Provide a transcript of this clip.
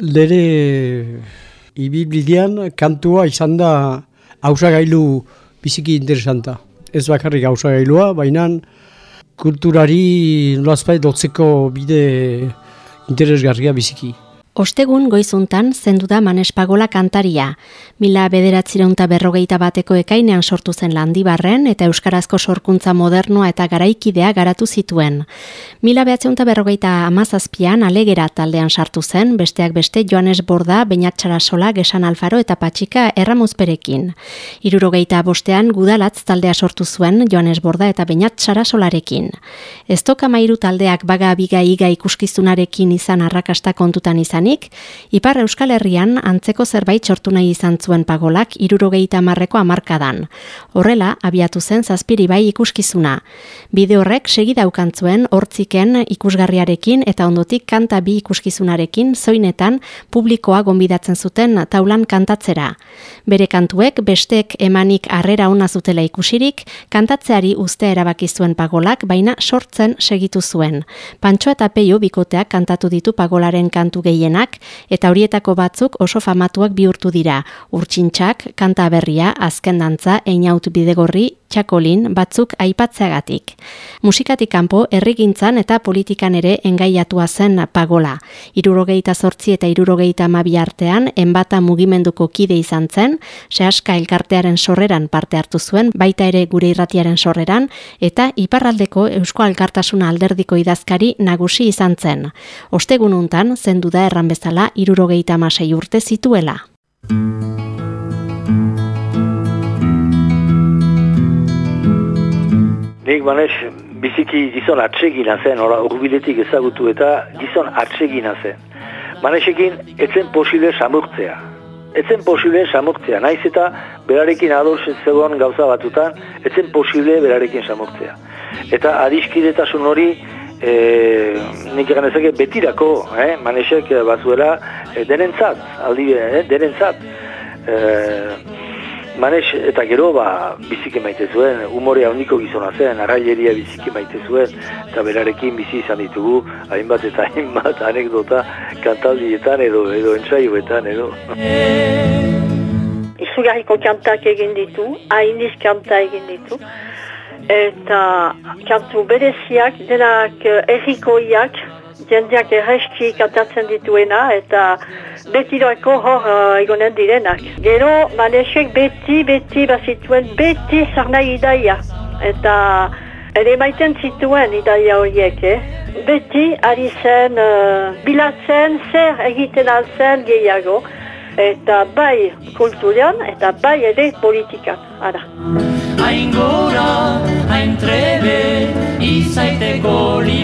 Lere ibiblidean kantua izan da hausagailu biziki interesanta. Ez bakarrik hausagailua, baina kulturari nolazpait dotzeko bide interesgarria biziki. Ostegun goizuntan zendu da Manespagola kantaria. Mila bederatzireunta berrogeita bateko ekainean sortu zen landibarren eta Euskarazko sorkuntza modernoa eta garaikidea garatu zituen. Mila behatzeunta berrogeita amazazpian alegera taldean sartu zen, besteak beste Joanes Borda, Beñatxara Sola, Gesan Alfaro eta Patxika erramuzperekin. Irurogeita bostean gudalatz taldea sortu zuen Joanes Borda eta Beñatxara Solarekin. Ez toka mairu taldeak baga abiga iga ikuskizunarekin izan arrakasta kontutan izanik, Ipar Euskal Herrian antzeko zerbait sortu nahi izan zuen pagolak irurogeita marreko amarkadan. Horrela, abiatu zen zazpiri bai ikuskizuna. Bide horrek segi daukantzuen hortziken ikusgarriarekin eta ondotik kanta bi ikuskizunarekin zoinetan publikoa gonbidatzen zuten taulan kantatzera. Bere kantuek bestek emanik harrera ona zutela ikusirik, kantatzeari uste erabaki zuen pagolak, baina sortzen segitu zuen. Pantxo eta peio bikoteak kantatu ditu pagolaren kantu gehiena eta horietako batzuk oso famatuak bihurtu dira. Urtsintxak, kanta berria, azken dantza, einaut bidegorri, txakolin batzuk aipatzeagatik. Musikatik kanpo errigintzan eta politikan ere engaiatua zen pagola. Irurogeita sortzi eta irurogeita mabi artean, enbata mugimenduko kide izan zen, sehaska elkartearen sorreran parte hartu zuen, baita ere gure irratiaren sorreran, eta iparraldeko Eusko Alkartasuna alderdiko idazkari nagusi izan zen. Ostegununtan, zendu da erran bezala, irurogeita amasei urte zituela. Nik banez, biziki gizon atsegina zen, ora urbiletik ezagutu eta gizon atsegina zen. Manesekin, etzen posible samurtzea. Etzen posible samurtzea. Naiz eta berarekin ados zegoen gauza batutan, etzen posible berarekin samurtzea. Eta adiskidetasun hori, e, nik egan betirako, eh? manesek bazuela e, denentzat, aldi, eh? denentzat. E, Manes eta gero ba, biziki maite zuen, umore handiko gizona zen, arraileria biziki maite zuen, eta berarekin bizi izan ditugu, hainbat eta hainbat anekdota kantaldietan edo edo entzaioetan edo. Izugarriko kantak egin ditu, hainiz kanta egin ditu, eta kantu bereziak, denak errikoiak, jendeak errezki kantatzen dituena eta beti doako hor uh, egonen direnak. Gero, manesek beti, beti bazituen, beti zarnai idaia. Eta ere maiten zituen idaia horiek, eh? Beti ari zen uh, bilatzen, zer egiten altzen gehiago. Eta bai kulturean, eta bai ere politikan, ara. Hain gora, hain trebe, izaiteko li